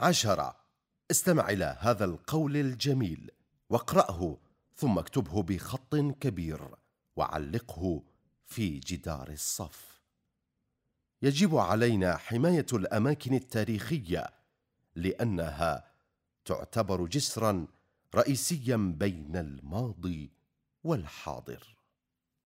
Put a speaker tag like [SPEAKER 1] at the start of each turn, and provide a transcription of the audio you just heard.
[SPEAKER 1] عشرة. استمع إلى هذا القول الجميل واقرأه ثم اكتبه بخط كبير وعلقه في جدار الصف. يجب علينا حماية الأماكن التاريخية لأنها تعتبر جسرا رئيسيا بين الماضي والحاضر.